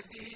de.